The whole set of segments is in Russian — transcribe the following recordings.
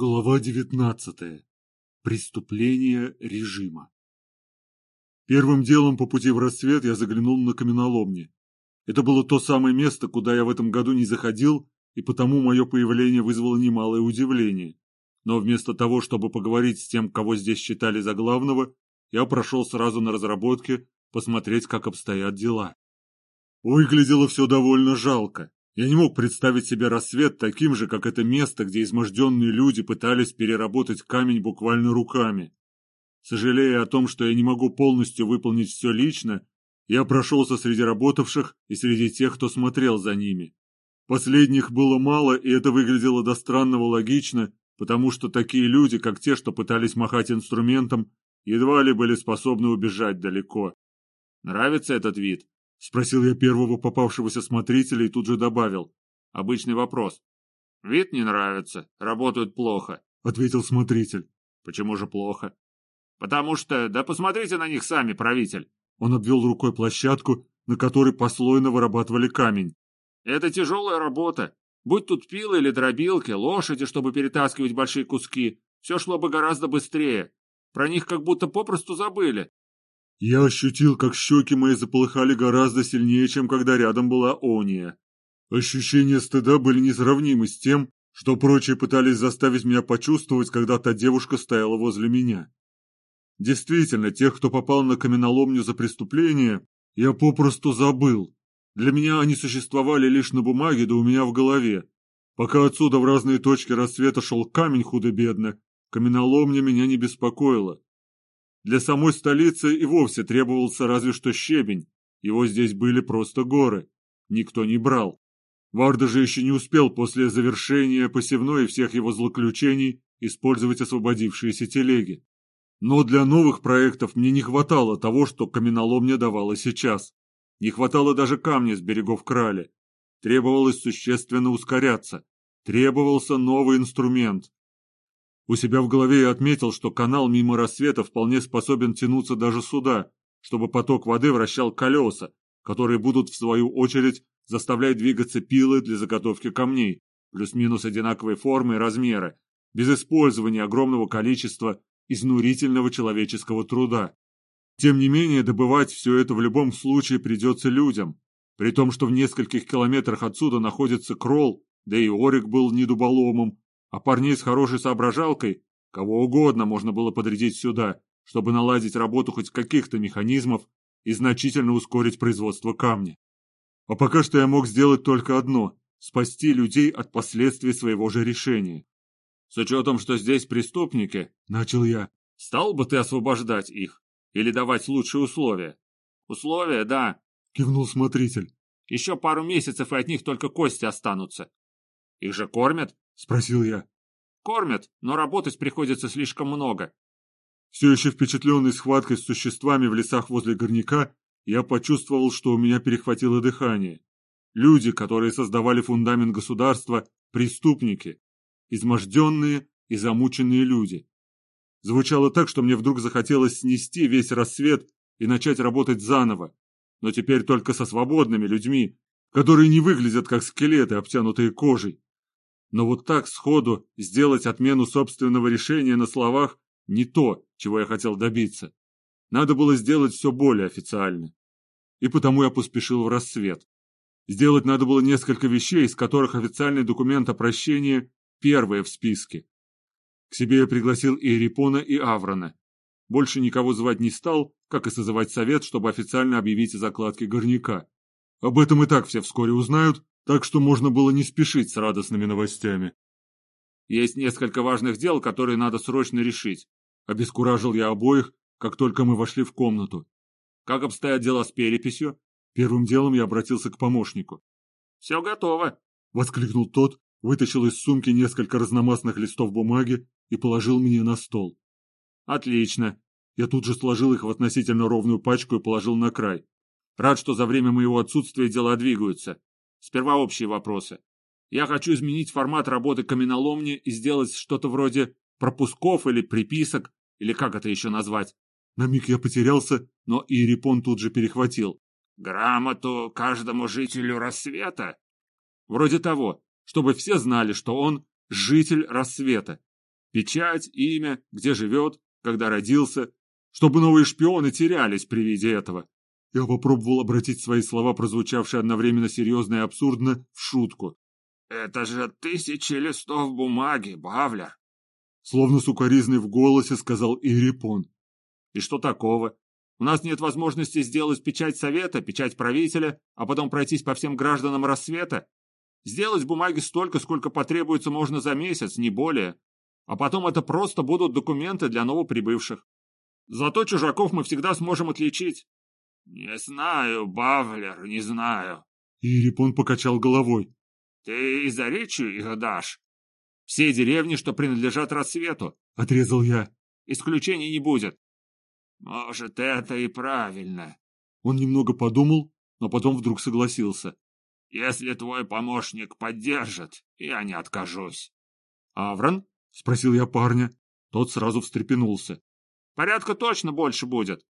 Глава 19. Преступление режима. Первым делом по пути в рассвет я заглянул на каменоломни. Это было то самое место, куда я в этом году не заходил, и потому мое появление вызвало немалое удивление. Но вместо того, чтобы поговорить с тем, кого здесь считали за главного, я прошел сразу на разработки, посмотреть, как обстоят дела. Выглядело все довольно жалко. Я не мог представить себе рассвет таким же, как это место, где изможденные люди пытались переработать камень буквально руками. Сожалея о том, что я не могу полностью выполнить все лично, я прошелся среди работавших и среди тех, кто смотрел за ними. Последних было мало, и это выглядело до странного логично, потому что такие люди, как те, что пытались махать инструментом, едва ли были способны убежать далеко. Нравится этот вид? — спросил я первого попавшегося смотрителя и тут же добавил. «Обычный вопрос». «Вид не нравится, работают плохо», — ответил смотритель. «Почему же плохо?» «Потому что... Да посмотрите на них сами, правитель!» Он обвел рукой площадку, на которой послойно вырабатывали камень. «Это тяжелая работа. Будь тут пилы или дробилки, лошади, чтобы перетаскивать большие куски, все шло бы гораздо быстрее. Про них как будто попросту забыли. Я ощутил, как щеки мои заполыхали гораздо сильнее, чем когда рядом была Ония. Ощущения стыда были несравнимы с тем, что прочие пытались заставить меня почувствовать, когда та девушка стояла возле меня. Действительно, тех, кто попал на каменоломню за преступление, я попросту забыл. Для меня они существовали лишь на бумаге, да у меня в голове. Пока отсюда в разные точки рассвета шел камень худо-бедно, каменоломня меня не беспокоила. Для самой столицы и вовсе требовался разве что щебень, его здесь были просто горы. Никто не брал. Варда же еще не успел после завершения посевной и всех его злоключений использовать освободившиеся телеги. Но для новых проектов мне не хватало того, что каменоломня давала сейчас. Не хватало даже камня с берегов крали. Требовалось существенно ускоряться. Требовался новый инструмент. У себя в голове я отметил, что канал мимо рассвета вполне способен тянуться даже сюда, чтобы поток воды вращал колеса, которые будут, в свою очередь, заставлять двигаться пилы для заготовки камней, плюс-минус одинаковой формы и размера, без использования огромного количества изнурительного человеческого труда. Тем не менее, добывать все это в любом случае придется людям, при том, что в нескольких километрах отсюда находится Кролл, да и Орик был недуболомом, а парней с хорошей соображалкой, кого угодно можно было подрядить сюда, чтобы наладить работу хоть каких-то механизмов и значительно ускорить производство камня. А пока что я мог сделать только одно – спасти людей от последствий своего же решения. С учетом, что здесь преступники, начал я, стал бы ты освобождать их или давать лучшие условия? Условия, да, кивнул смотритель. Еще пару месяцев и от них только кости останутся. Их же кормят? — спросил я. «Кормят, но работать приходится слишком много». Все еще впечатленный схваткой с существами в лесах возле горняка, я почувствовал, что у меня перехватило дыхание. Люди, которые создавали фундамент государства, преступники, изможденные и замученные люди. Звучало так, что мне вдруг захотелось снести весь рассвет и начать работать заново, но теперь только со свободными людьми, которые не выглядят как скелеты, обтянутые кожей. Но вот так сходу сделать отмену собственного решения на словах не то, чего я хотел добиться. Надо было сделать все более официально. И потому я поспешил в рассвет. Сделать надо было несколько вещей, из которых официальный документ о прощении первое в списке. К себе я пригласил и Эрипона, и Аврона. Больше никого звать не стал, как и созывать совет, чтобы официально объявить о закладке горняка. Об этом и так все вскоре узнают, так что можно было не спешить с радостными новостями. «Есть несколько важных дел, которые надо срочно решить», — обескуражил я обоих, как только мы вошли в комнату. «Как обстоят дела с переписью?» Первым делом я обратился к помощнику. «Все готово», — воскликнул тот, вытащил из сумки несколько разномастных листов бумаги и положил мне на стол. «Отлично». Я тут же сложил их в относительно ровную пачку и положил на край. Рад, что за время моего отсутствия дела двигаются. Сперва общие вопросы. Я хочу изменить формат работы каменоломни и сделать что-то вроде пропусков или приписок, или как это еще назвать. На миг я потерялся, но Ирипон тут же перехватил. Грамоту каждому жителю рассвета? Вроде того, чтобы все знали, что он житель рассвета. Печать, имя, где живет, когда родился, чтобы новые шпионы терялись при виде этого. Я попробовал обратить свои слова, прозвучавшие одновременно серьезно и абсурдно, в шутку. «Это же тысячи листов бумаги, Бавлер!» Словно сукоризный в голосе сказал Ирипон. «И что такого? У нас нет возможности сделать печать совета, печать правителя, а потом пройтись по всем гражданам рассвета. Сделать бумаги столько, сколько потребуется можно за месяц, не более. А потом это просто будут документы для новоприбывших. Зато чужаков мы всегда сможем отличить. Не знаю, Бавлер, не знаю. Ирипон покачал головой. Ты и за речью их дашь? Все деревни, что принадлежат рассвету, отрезал я. Исключений не будет. Может, это и правильно. Он немного подумал, но потом вдруг согласился. Если твой помощник поддержит, я не откажусь. Аврон? Спросил я парня. Тот сразу встрепенулся. Порядка точно больше будет.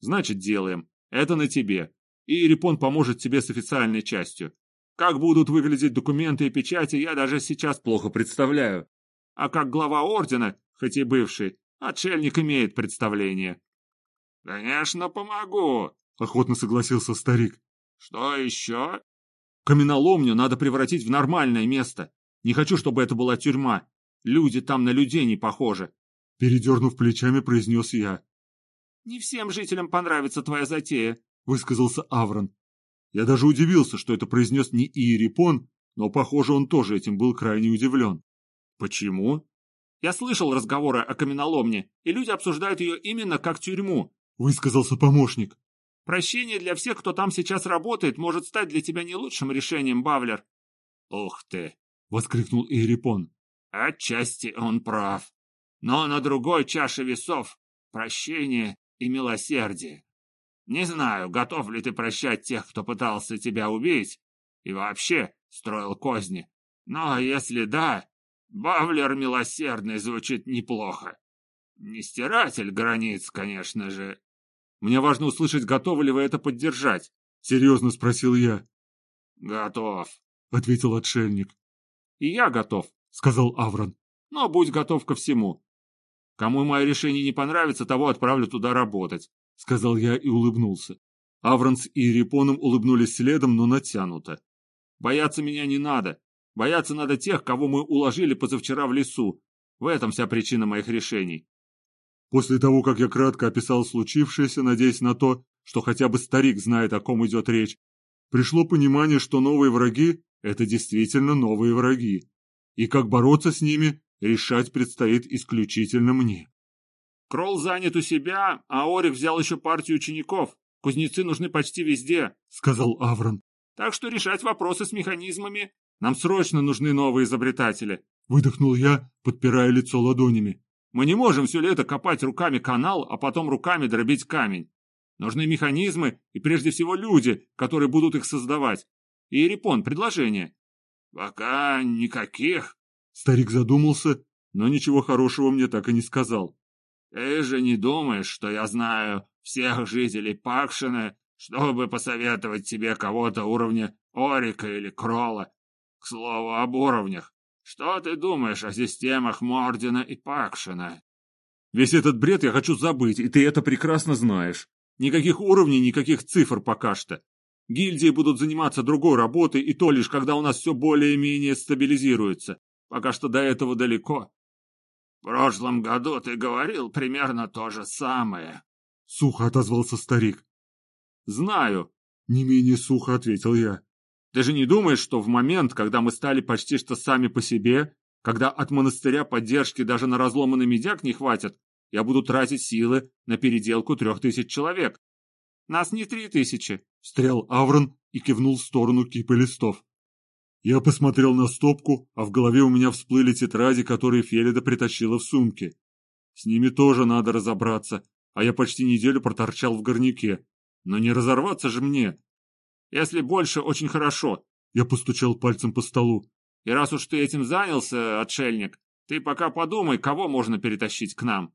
Значит, делаем. Это на тебе. И Репон поможет тебе с официальной частью. Как будут выглядеть документы и печати, я даже сейчас плохо представляю. А как глава ордена, хоть и бывший, отшельник имеет представление. — Конечно, помогу, — охотно согласился старик. — Что еще? Каменоломню надо превратить в нормальное место. Не хочу, чтобы это была тюрьма. Люди там на людей не похожи. Передернув плечами, произнес я. «Не всем жителям понравится твоя затея», — высказался Аврон. Я даже удивился, что это произнес не Иерипон, но, похоже, он тоже этим был крайне удивлен. «Почему?» «Я слышал разговоры о каменоломне, и люди обсуждают ее именно как тюрьму», — высказался помощник. «Прощение для всех, кто там сейчас работает, может стать для тебя не лучшим решением, Бавлер». «Ух ты!» — воскликнул Иерипон. «Отчасти он прав. Но на другой чаше весов — прощение и милосердие. Не знаю, готов ли ты прощать тех, кто пытался тебя убить и вообще строил козни. Но если да, Бавлер милосердный звучит неплохо. Не стиратель границ, конечно же. Мне важно услышать, готовы ли вы это поддержать, — серьезно спросил я. — Готов, — ответил отшельник. — И я готов, — сказал Аврон. — Но будь готов ко всему. Кому мое решение не понравится, того отправлю туда работать, — сказал я и улыбнулся. Авранс и Репоном улыбнулись следом, но натянуто. Бояться меня не надо. Бояться надо тех, кого мы уложили позавчера в лесу. В этом вся причина моих решений. После того, как я кратко описал случившееся, надеясь на то, что хотя бы старик знает, о ком идет речь, пришло понимание, что новые враги — это действительно новые враги. И как бороться с ними, решать предстоит исключительно мне. Кролл занят у себя, а Орик взял еще партию учеников. Кузнецы нужны почти везде, — сказал Аврон. Так что решать вопросы с механизмами нам срочно нужны новые изобретатели. Выдохнул я, подпирая лицо ладонями. Мы не можем все лето копать руками канал, а потом руками дробить камень. Нужны механизмы и прежде всего люди, которые будут их создавать. И Репон, предложение. Пока никаких, Старик задумался, но ничего хорошего мне так и не сказал. «Ты же не думаешь, что я знаю всех жителей Пакшина, чтобы посоветовать тебе кого-то уровня Орика или Крола? К слову об уровнях, что ты думаешь о системах Мордина и Пакшина?» «Весь этот бред я хочу забыть, и ты это прекрасно знаешь. Никаких уровней, никаких цифр пока что. Гильдии будут заниматься другой работой, и то лишь, когда у нас все более-менее стабилизируется. Пока что до этого далеко. В прошлом году ты говорил примерно то же самое. Сухо отозвался старик. Знаю. Не менее сухо ответил я. Ты же не думаешь, что в момент, когда мы стали почти что сами по себе, когда от монастыря поддержки даже на разломанный медяк не хватит, я буду тратить силы на переделку трех тысяч человек? Нас не три тысячи, встрял Аврон и кивнул в сторону кипы листов. Я посмотрел на стопку, а в голове у меня всплыли тетради, которые Фелида притащила в сумке. С ними тоже надо разобраться, а я почти неделю проторчал в горняке. Но не разорваться же мне. Если больше, очень хорошо. Я постучал пальцем по столу. И раз уж ты этим занялся, отшельник, ты пока подумай, кого можно перетащить к нам.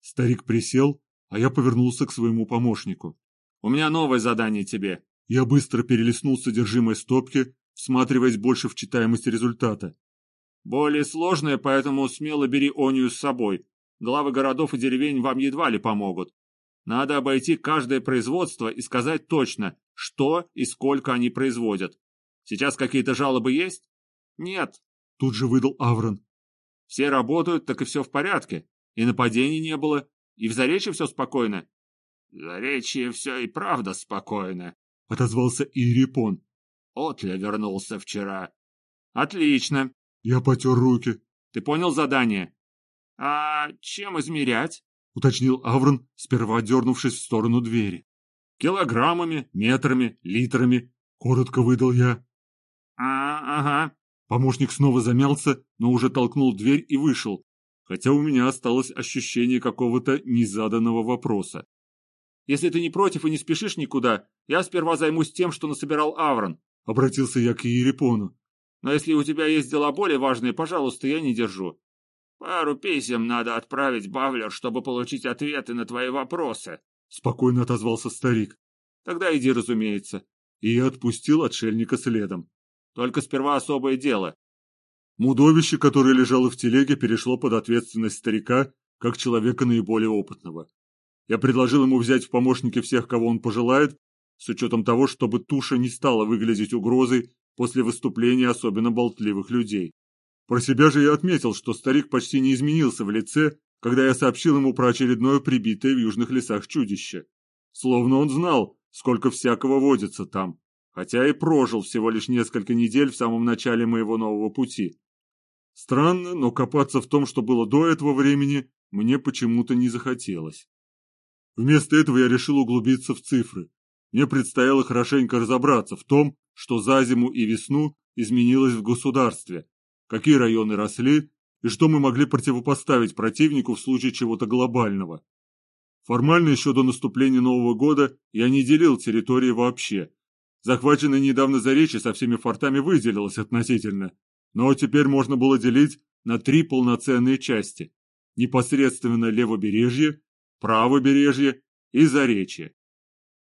Старик присел, а я повернулся к своему помощнику. У меня новое задание тебе. Я быстро перелистнул содержимое стопки, всматриваясь больше в читаемость результата. Более сложное, поэтому смело бери Онию с собой. Главы городов и деревень вам едва ли помогут. Надо обойти каждое производство и сказать точно, что и сколько они производят. Сейчас какие-то жалобы есть? Нет. Тут же выдал Аврон. Все работают, так и все в порядке. И нападений не было, и в Заречье все спокойно. В Заречье все и правда спокойно, — отозвался Ирипон. Отля вернулся вчера. Отлично. Я потер руки. Ты понял задание? А чем измерять? — уточнил Аврон, сперва дернувшись в сторону двери. «Килограммами, метрами, литрами», — коротко выдал я. «А, ага». Помощник снова замялся, но уже толкнул дверь и вышел, хотя у меня осталось ощущение какого-то незаданного вопроса. «Если ты не против и не спешишь никуда, я сперва займусь тем, что насобирал Аврон», — обратился я к Ерепону. «Но если у тебя есть дела более важные, пожалуйста, я не держу. Пару писем надо отправить, Бавлер, чтобы получить ответы на твои вопросы», — спокойно отозвался старик. «Тогда иди, разумеется». И я отпустил отшельника следом. «Только сперва особое дело. Мудовище, которое лежало в телеге, перешло под ответственность старика, как человека наиболее опытного. Я предложил ему взять в помощники всех, кого он пожелает, с учетом того, чтобы туша не стала выглядеть угрозой после выступления особенно болтливых людей. Про себя же я отметил, что старик почти не изменился в лице, когда я сообщил ему про очередное прибитое в южных лесах чудище. Словно он знал, сколько всякого водится там, хотя и прожил всего лишь несколько недель в самом начале моего нового пути. Странно, но копаться в том, что было до этого времени, мне почему-то не захотелось. Вместо этого я решил углубиться в цифры. Мне предстояло хорошенько разобраться в том, что за зиму и весну изменилось в государстве, какие районы росли и что мы могли противопоставить противнику в случае чего-то глобального. Формально еще до наступления Нового года я не делил территории вообще. Захваченное недавно Заречье со всеми фортами выделилось относительно, но теперь можно было делить на три полноценные части – непосредственно левобережье, правобережье и заречье.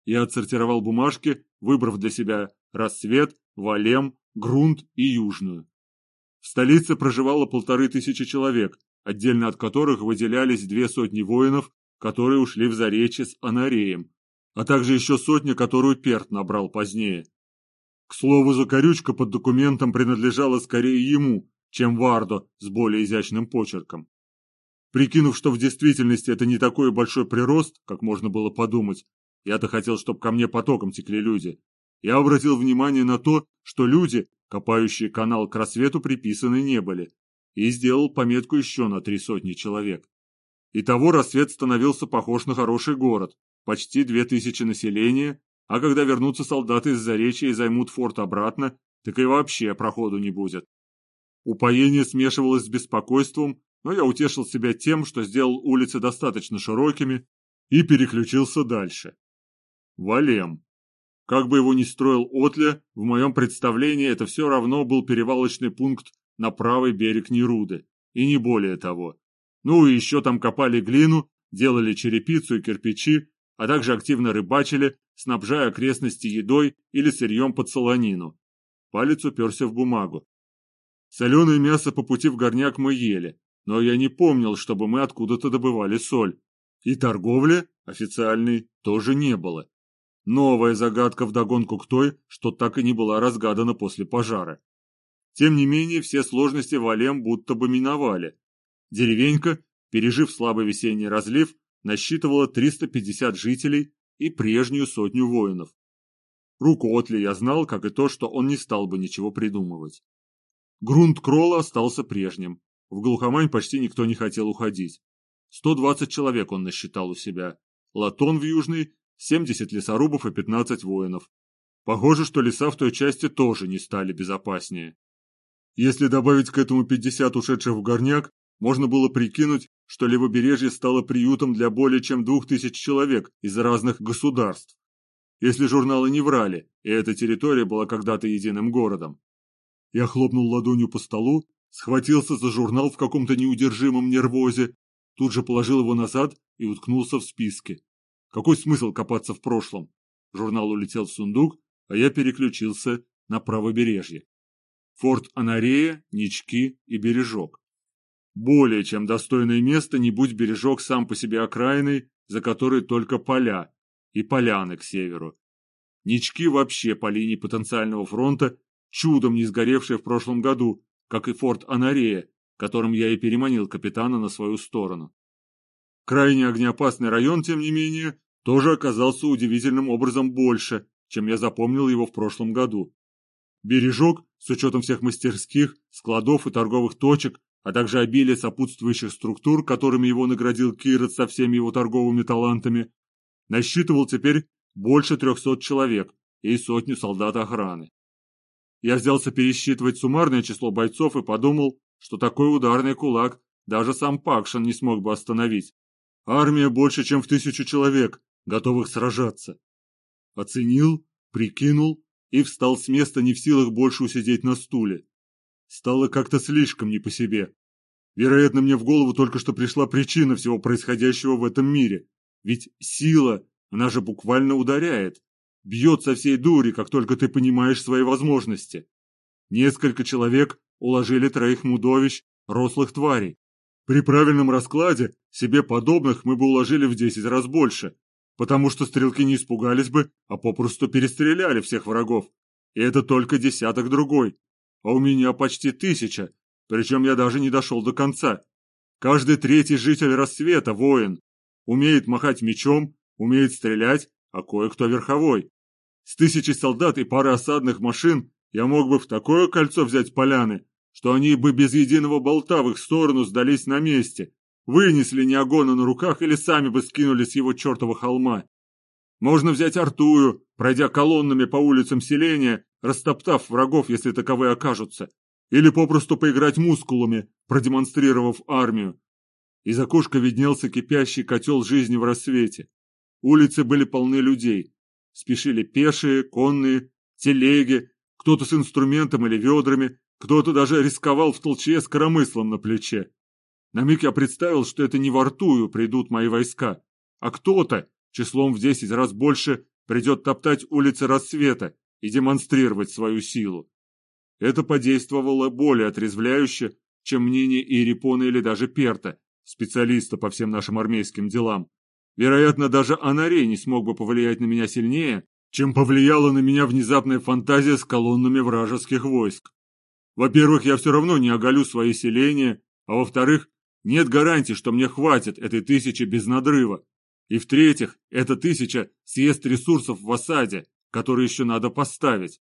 Я отсортировал бумажки, выбрав для себя рассвет, валем, грунт и южную. В столице проживало полторы тысячи человек, отдельно от которых выделялись две сотни воинов, которые ушли в Заречье с Анареем, а также еще сотня, которую Перт набрал позднее. К слову, закорючка под документом принадлежала скорее ему, чем Вардо с более изящным почерком. Прикинув, что в действительности это не такой большой прирост, как можно было подумать, я-то хотел, чтобы ко мне потоком текли люди, я обратил внимание на то, что люди, копающие канал к рассвету, приписаны не были, и сделал пометку еще на три сотни человек. Итого рассвет становился похож на хороший город, почти две тысячи населения, а когда вернутся солдаты из Заречья и займут форт обратно, так и вообще проходу не будет. Упоение смешивалось с беспокойством, но я утешил себя тем, что сделал улицы достаточно широкими и переключился дальше. Валем. Как бы его ни строил Отля, в моем представлении это все равно был перевалочный пункт на правый берег Неруды, и не более того. Ну и еще там копали глину, делали черепицу и кирпичи, а также активно рыбачили, снабжая окрестности едой или сырьем под солонину. Палец уперся в бумагу. Соленое мясо по пути в горняк мы ели, но я не помнил, чтобы мы откуда-то добывали соль. И торговли, официальной, тоже не было. Новая загадка вдогонку к той, что так и не была разгадана после пожара. Тем не менее, все сложности Валем будто бы миновали. Деревенька, пережив слабый весенний разлив, насчитывала 350 жителей и прежнюю сотню воинов. Руку Отли я знал, как и то, что он не стал бы ничего придумывать. Грунт Кролла остался прежним. В глухомань почти никто не хотел уходить. 120 человек он насчитал у себя. Латон в Южный, 70 лесорубов и 15 воинов. Похоже, что леса в той части тоже не стали безопаснее. Если добавить к этому 50 ушедших в горняк, можно было прикинуть, что левобережье стало приютом для более чем двух тысяч человек из разных государств. Если журналы не врали, и эта территория была когда-то единым городом. Я хлопнул ладонью по столу, схватился за журнал в каком-то неудержимом нервозе, тут же положил его назад и уткнулся в списке. Какой смысл копаться в прошлом? Журнал улетел в сундук, а я переключился на правобережье. Форт Анарея, Нички и Бережок. Более чем достойное место, не будь Бережок сам по себе окраиной, за которой только поля и поляны к северу. Нички вообще по линии потенциального фронта, чудом не сгоревшие в прошлом году, как и форт Анарея, которым я и переманил капитана на свою сторону. Крайне огнеопасный район, тем не менее, тоже оказался удивительным образом больше, чем я запомнил его в прошлом году. Бережок, с учетом всех мастерских, складов и торговых точек, а также обилие сопутствующих структур, которыми его наградил Кирот со всеми его торговыми талантами, насчитывал теперь больше трехсот человек и сотню солдат охраны. Я взялся пересчитывать суммарное число бойцов и подумал, что такой ударный кулак даже сам Пакшин не смог бы остановить. Армия больше, чем в тысячу человек, готовых сражаться. Оценил, прикинул и встал с места не в силах больше усидеть на стуле. Стало как-то слишком не по себе. Вероятно, мне в голову только что пришла причина всего происходящего в этом мире. Ведь сила, она же буквально ударяет. Бьет со всей дури, как только ты понимаешь свои возможности. Несколько человек уложили троих мудовищ, рослых тварей. При правильном раскладе себе подобных мы бы уложили в десять раз больше, потому что стрелки не испугались бы, а попросту перестреляли всех врагов. И это только десяток другой а у меня почти тысяча, причем я даже не дошел до конца. Каждый третий житель рассвета – воин. Умеет махать мечом, умеет стрелять, а кое-кто верховой. С тысячей солдат и парой осадных машин я мог бы в такое кольцо взять поляны, что они бы без единого болта в их сторону сдались на месте, вынесли неогона на руках или сами бы скинули с его чертова холма. Можно взять Артую, пройдя колоннами по улицам селения растоптав врагов, если таковые окажутся, или попросту поиграть мускулами, продемонстрировав армию. Из окошка виднелся кипящий котел жизни в рассвете. Улицы были полны людей. Спешили пешие, конные, телеги, кто-то с инструментом или ведрами, кто-то даже рисковал в толчье с коромыслом на плече. На миг я представил, что это не в Артую придут мои войска, а кто-то, числом в десять раз больше, придет топтать улицы рассвета, и демонстрировать свою силу. Это подействовало более отрезвляюще, чем мнение Иерипона или даже Перта, специалиста по всем нашим армейским делам. Вероятно, даже Анарей не смог бы повлиять на меня сильнее, чем повлияла на меня внезапная фантазия с колоннами вражеских войск. Во-первых, я все равно не оголю свои селения, а во-вторых, нет гарантии, что мне хватит этой тысячи без надрыва. И в-третьих, эта тысяча съест ресурсов в осаде, который еще надо поставить.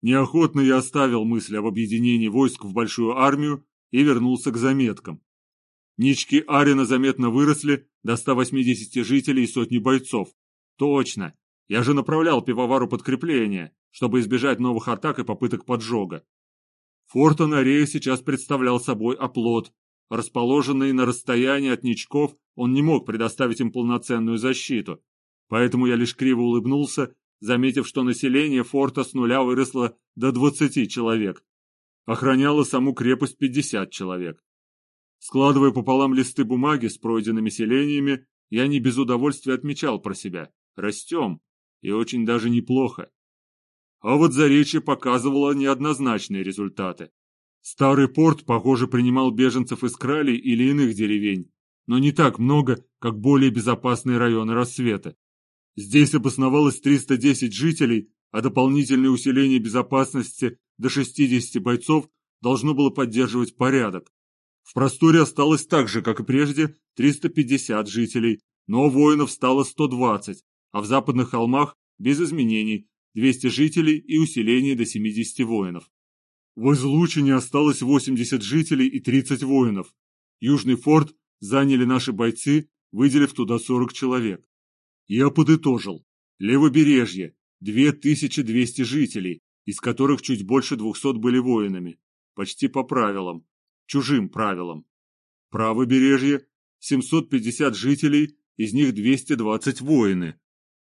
Неохотно я оставил мысль об объединении войск в большую армию и вернулся к заметкам. Нички Арина заметно выросли до 180 жителей и сотни бойцов. Точно, я же направлял пивовару подкрепления, чтобы избежать новых атак и попыток поджога. Форт Анарея сейчас представлял собой оплот. Расположенный на расстоянии от ничков, он не мог предоставить им полноценную защиту. Поэтому я лишь криво улыбнулся заметив, что население форта с нуля выросло до 20 человек. Охраняло саму крепость 50 человек. Складывая пополам листы бумаги с пройденными селениями, я не без удовольствия отмечал про себя. Растем. И очень даже неплохо. А вот Заречье показывало неоднозначные результаты. Старый порт, похоже, принимал беженцев из кралей или иных деревень, но не так много, как более безопасные районы рассвета. Здесь обосновалось 310 жителей, а дополнительное усиление безопасности до 60 бойцов должно было поддерживать порядок. В просторе осталось так же, как и прежде, 350 жителей, но воинов стало 120, а в западных холмах, без изменений, 200 жителей и усиление до 70 воинов. В Излучине осталось 80 жителей и 30 воинов. Южный форт заняли наши бойцы, выделив туда 40 человек. Я подытожил. Левобережье – 2200 жителей, из которых чуть больше 200 были воинами. Почти по правилам. Чужим правилам. Правобережье – 750 жителей, из них 220 воины.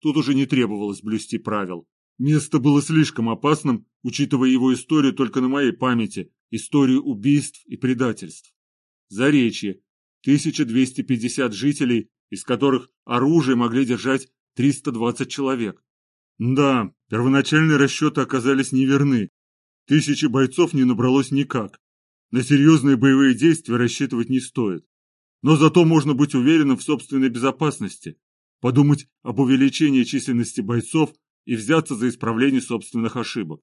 Тут уже не требовалось блюсти правил. Место было слишком опасным, учитывая его историю только на моей памяти, историю убийств и предательств. Заречье – 1250 жителей, из которых оружие могли держать 320 человек. Да, первоначальные расчеты оказались неверны. Тысячи бойцов не набралось никак. На серьезные боевые действия рассчитывать не стоит. Но зато можно быть уверенным в собственной безопасности, подумать об увеличении численности бойцов и взяться за исправление собственных ошибок.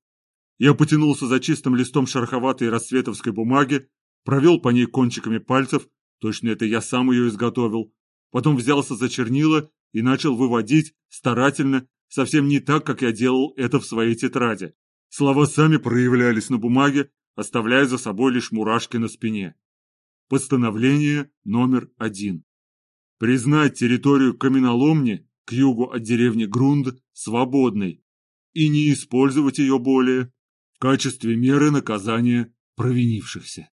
Я потянулся за чистым листом шероховатой рассветовской бумаги, провел по ней кончиками пальцев, точно это я сам ее изготовил, потом взялся за чернила и начал выводить, старательно, совсем не так, как я делал это в своей тетради. Слова сами проявлялись на бумаге, оставляя за собой лишь мурашки на спине. Постановление номер один. Признать территорию каменоломни к югу от деревни Грунд свободной и не использовать ее более в качестве меры наказания провинившихся.